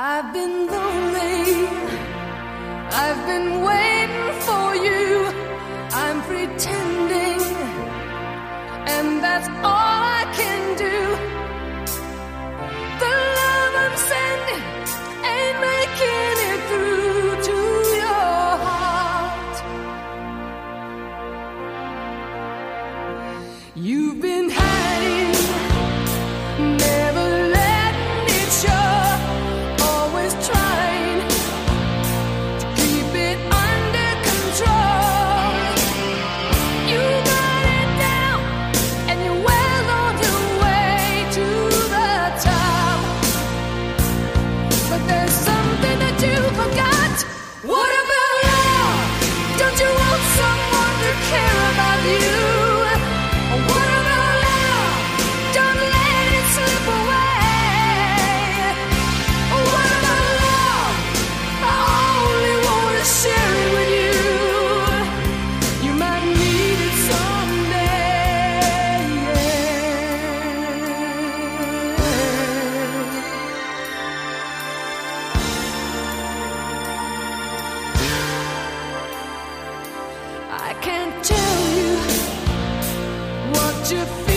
I've been lonely. I've been waiting. I can't tell you what you feel.